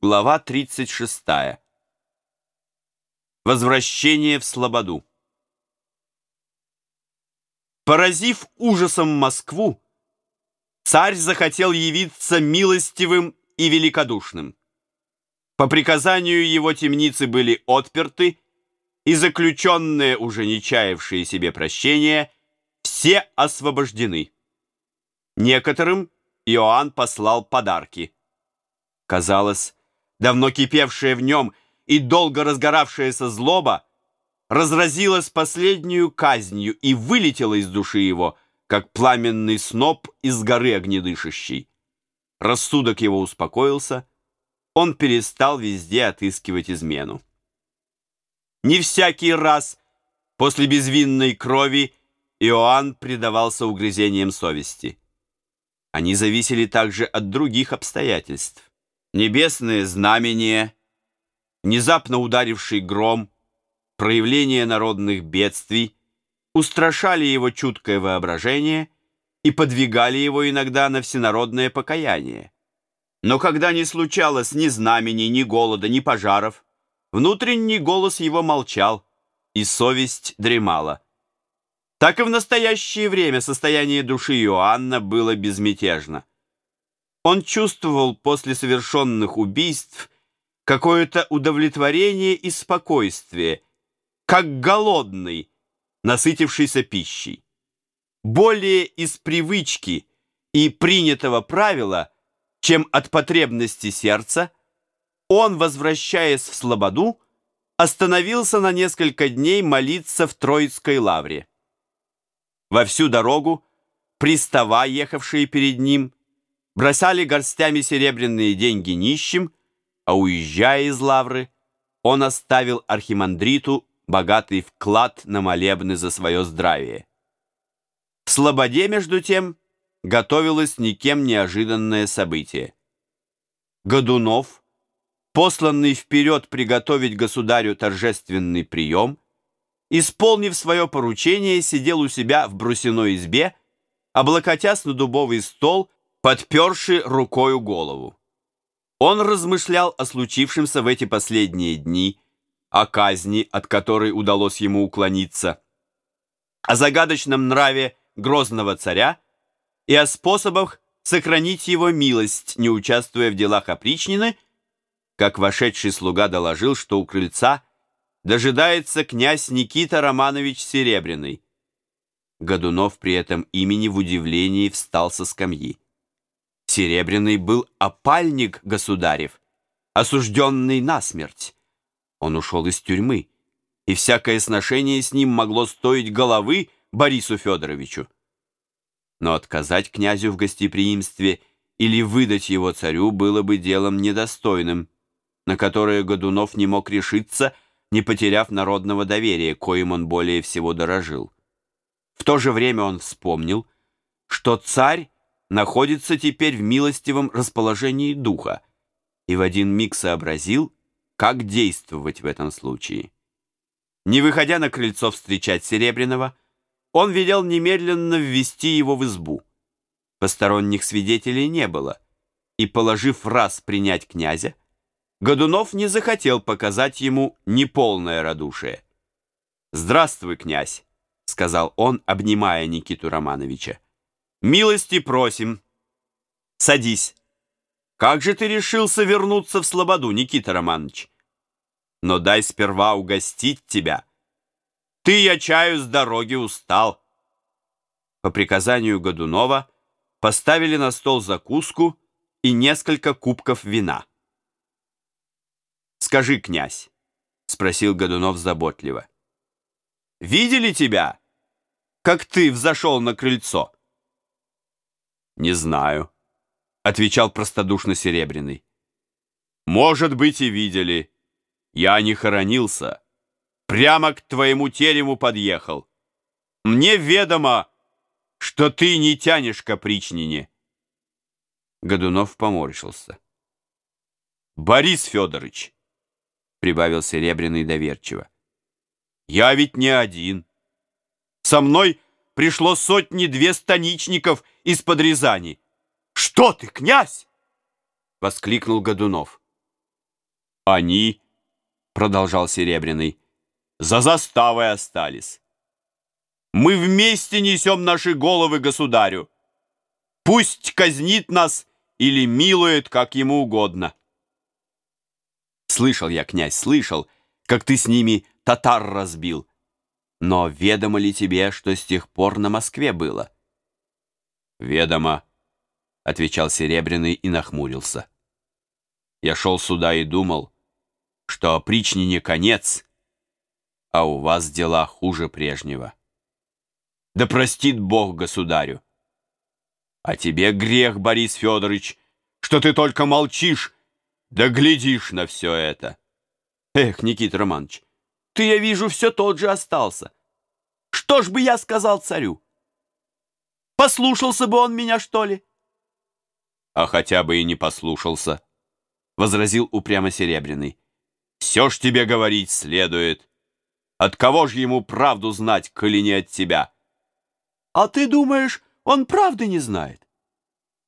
Глава 36. Возвращение в Слободу. Поразив ужасом Москву, царь захотел явиться милостивым и великодушным. По приказанию его темницы были отперты, и заключенные, уже не чаявшие себе прощения, все освобождены. Некоторым Иоанн послал подарки. Казалось, давно кипевшая в нем и долго разгоравшаяся злоба, разразилась последнюю казнью и вылетела из души его, как пламенный сноп из горы огнедышащей. Рассудок его успокоился, он перестал везде отыскивать измену. Не всякий раз после безвинной крови Иоанн предавался угрызениям совести. Они зависели также от других обстоятельств небесные знамения, внезапно ударивший гром, проявление народных бедствий устрашали его чуткое воображение и подвигали его иногда на всенародное покаяние. Но когда не случалось ни знамений, ни голода, ни пожаров, внутренний голос его молчал, и совесть дремала. Так и в настоящее время состояние души Иоанна было безмятежно. Он чувствовал после совершенных убийств какое-то удовлетворение и спокойствие, как голодный, насытившийся пищей. Более из привычки и принятого правила, чем от потребности сердца, он, возвращаясь в Слободу, остановился на несколько дней молиться в Троицкой лавре. Во всю дорогу пристава, ехавшие перед ним, бросали горстями серебряные деньги нищим, а уезжая из Лавры, он оставил архимандриту богатый вклад на молебны за свое здравие. В Слободе, между тем, готовилось никем неожиданное событие. Годунов, посланный вперед приготовить государю торжественный прием, исполнив свое поручение, сидел у себя в брусиной избе, облокотясь на дубовый стол подперши рукою голову. Он размышлял о случившемся в эти последние дни, о казни, от которой удалось ему уклониться, о загадочном нраве грозного царя и о способах сохранить его милость, не участвуя в делах опричнины, как вошедший слуга доложил, что у крыльца дожидается князь Никита Романович Серебряный. Годунов при этом имени в удивлении встал со скамьи. Серебряный был опальник государев, осужденный на смерть. Он ушел из тюрьмы, и всякое сношение с ним могло стоить головы Борису Федоровичу. Но отказать князю в гостеприимстве или выдать его царю было бы делом недостойным, на которое Годунов не мог решиться, не потеряв народного доверия, коим он более всего дорожил. В то же время он вспомнил, что царь находится теперь в милостивом расположении духа и в один миг сообразил, как действовать в этом случае. Не выходя на крыльцо встречать Серебряного, он велел немедленно ввести его в избу. Посторонних свидетелей не было, и, положив раз принять князя, Годунов не захотел показать ему неполное радушие. «Здравствуй, князь», — сказал он, обнимая Никиту Романовича. Милости просим. Садись. Как же ты решился вернуться в Слободу, Никита Романович? Но дай сперва угостить тебя. Ты, я чаю, с дороги устал. По приказанию Годунова поставили на стол закуску и несколько кубков вина. «Скажи, князь», — спросил Годунов заботливо, — «видели тебя, как ты взошел на крыльцо?» «Не знаю», — отвечал простодушно Серебряный. «Может быть, и видели. Я не хоронился. Прямо к твоему терему подъехал. Мне ведомо, что ты не тянешь к опричнине». Годунов поморщился. «Борис Федорович», — прибавил Серебряный доверчиво, — «я ведь не один. Со мной пришло сотни-две станичников из-под Рязани. «Что ты, князь?» — воскликнул Годунов. Они, продолжал Серебряный, за заставой остались. Мы вместе несем наши головы государю. Пусть казнит нас или милует, как ему угодно. Слышал я, князь, слышал, как ты с ними татар разбил. Но ведомо ли тебе, что с тех пор на Москве было? Ведомо, отвечал Серебряный и нахмурился. Я шел сюда и думал, что опричнине конец, а у вас дела хуже прежнего. Да простит Бог государю. А тебе грех, Борис Федорович, что ты только молчишь, да глядишь на все это. Эх, Никита Романович, ты, я вижу, все тот же остался. Что ж бы я сказал царю? Послушался бы он меня, что ли? А хотя бы и не послушался, возразил упрямо Серебряный. Все ж тебе говорить следует. От кого ж ему правду знать, коли не от тебя? А ты думаешь, он правды не знает?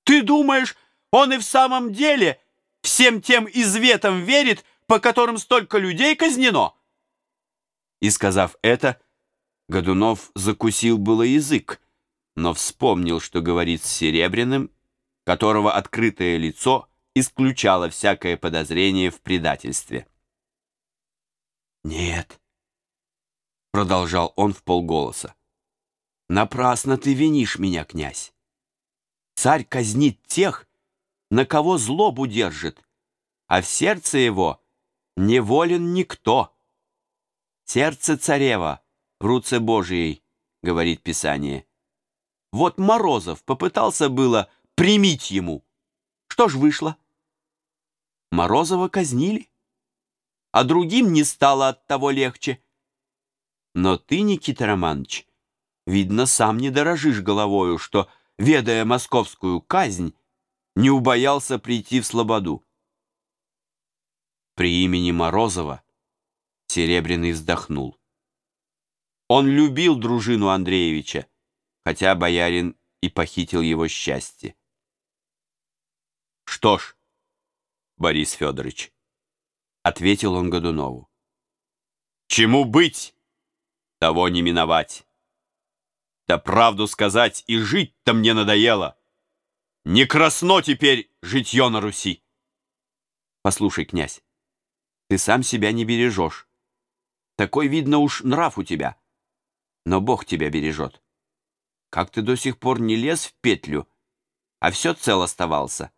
Ты думаешь, он и в самом деле всем тем изветам верит, по которым столько людей казнено?» И, сказав это, Годунов закусил было язык, но вспомнил, что говорит с Серебряным, которого открытое лицо исключало всякое подозрение в предательстве. «Нет», — продолжал он в полголоса, — «напрасно ты винишь меня, князь. Царь казнит тех, на кого злобу держит, а в сердце его не волен никто. Сердце царева руце Божией, говорит Писание. Вот Морозов попытался было примить ему. Что ж вышло? Морозова казнили, а другим не стало от того легче. Но ты, Никита Романович, видно, сам не дорожишь головою, что ведая московскую казнь, не убоялся прийти в Слободу. При имени Морозова Серебряный вздохнул. Он любил дружину Андреевича, хотя боярин и похитил его счастье. «Что ж, Борис Федорович», — ответил он Годунову, — «чему быть, того не миновать». Да правду сказать, и жить-то мне надоело. Не красно теперь житье на Руси. Послушай, князь, ты сам себя не бережешь. Такой, видно, уж нрав у тебя. Но Бог тебя бережет. Как ты до сих пор не лез в петлю, а все цел оставался.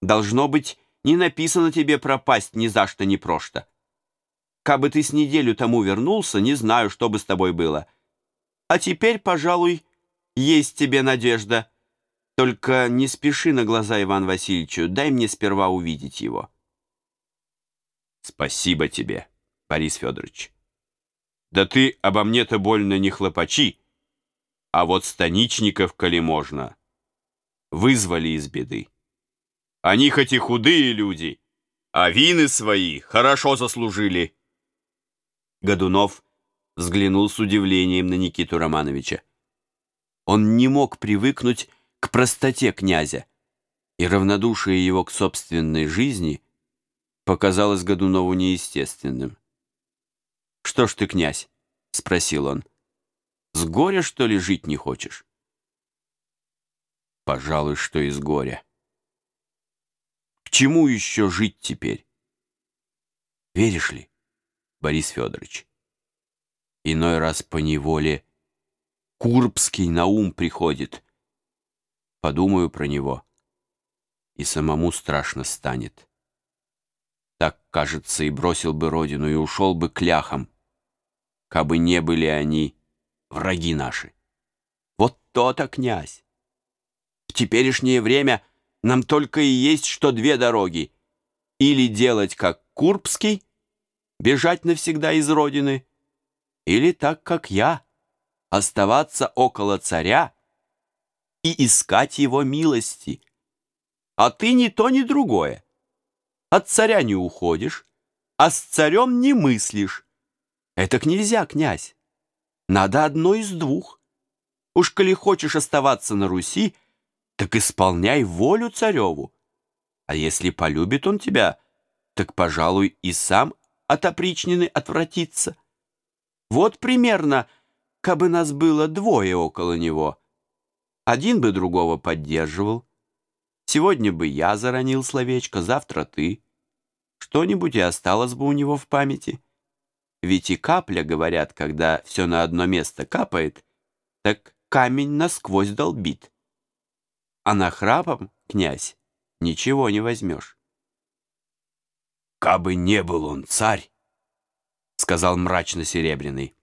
Должно быть, не написано тебе пропасть ни за что, ни прошто. Кабы ты с неделю тому вернулся, не знаю, что бы с тобой было — а теперь, пожалуй, есть тебе надежда. Только не спеши на глаза Иван Васильевичу, дай мне сперва увидеть его. Спасибо тебе, Борис Федорович. Да ты обо мне-то больно не хлопачи, а вот станичников, коли можно, вызвали из беды. Они хоть и худые люди, а вины свои хорошо заслужили. Годунов взглянул с удивлением на Никиту Романовича. Он не мог привыкнуть к простоте князя, и равнодушие его к собственной жизни показалось Годунову неестественным. «Что ж ты, князь?» — спросил он. «С горя, что ли, жить не хочешь?» «Пожалуй, что из горя». «К чему еще жить теперь?» «Веришь ли, Борис Федорович?» Иной раз по неволе Курбский на ум приходит. Подумаю про него, и самому страшно станет. Так, кажется, и бросил бы родину, и ушел бы к ляхам, кабы не были они враги наши. Вот то-то, князь! В теперешнее время нам только и есть что две дороги. Или делать, как Курбский, бежать навсегда из родины — или так, как я, оставаться около царя и искать его милости. А ты ни то, ни другое. От царя не уходишь, а с царем не мыслишь. Это нельзя, князь. Надо одно из двух. Уж коли хочешь оставаться на Руси, так исполняй волю цареву. А если полюбит он тебя, так, пожалуй, и сам от опричнины отвратиться. Вот примерно, кабы нас было двое около него. Один бы другого поддерживал. Сегодня бы я заронил словечко, завтра ты. Что-нибудь и осталось бы у него в памяти. Ведь и капля, говорят, когда все на одно место капает, так камень насквозь долбит. А на храпом, князь, ничего не возьмешь. «Кабы не был он царь», — сказал мрачно Серебряный,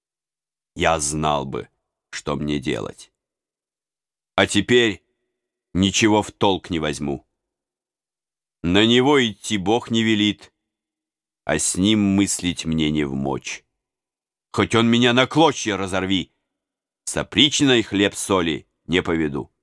— «я знал бы, что мне делать. А теперь ничего в толк не возьму. На него идти Бог не велит, а с ним мыслить мне не в мочь. Хоть он меня на клочья разорви, с опричной хлеб соли не поведу».